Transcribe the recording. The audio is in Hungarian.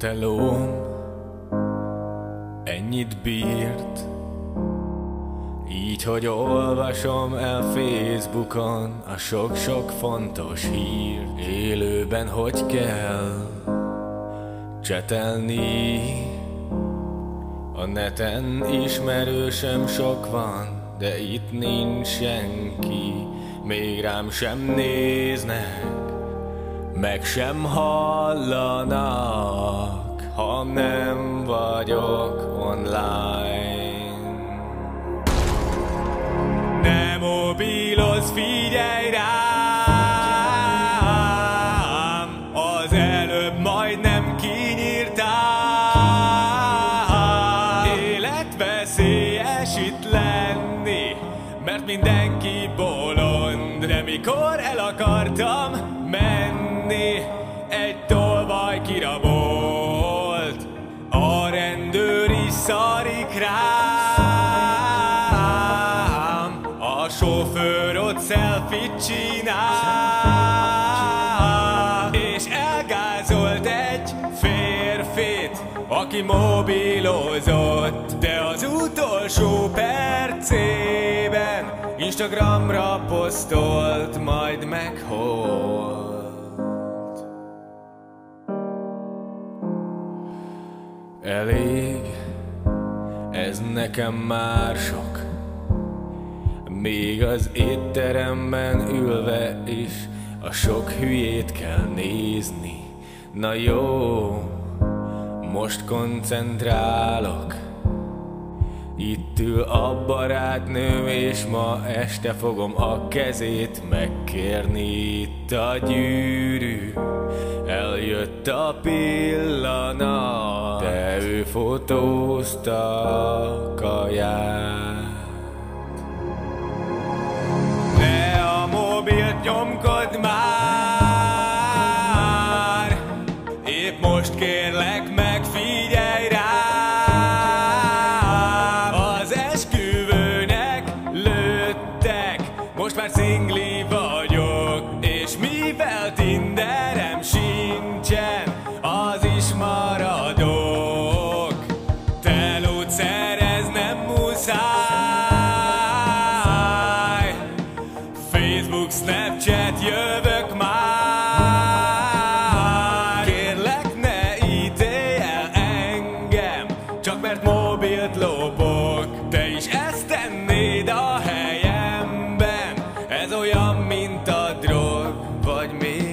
telóm ennyit bírt, így, hogy olvasom el Facebookon a sok-sok fontos hír. Élőben hogy kell csetelni, a neten ismerősem sok van, de itt nincs senki, még rám sem néznek, meg sem hallanak, nem vagyok online. Ne mobiloz, figyelj rám, az előbb majdnem kinyírtál. Életveszélyes itt lenni, mert mindenki bolond, de mikor el akartam menni, sofőr ott selfie csinál, és elgázolt egy férfit, aki mobilozott, de az utolsó percében Instagramra posztolt, majd megholt. Elég, ez nekem már sok Még az étteremben ülve is A sok hülyét kell nézni Na jó, most koncentrálok itt ül a barátnőm, és ma este fogom a kezét megkérni itt a gyűrű. Eljött a pillanat, de ő fotózta a kaját. Nyomkod már, épp most kérlek megfigyelj itt jövök már. Kérlek ne ítélj el engem Csak mert mobilt lopok. Te is ezt tennéd a helyemben. Ez olyan, mint a drog Vagy még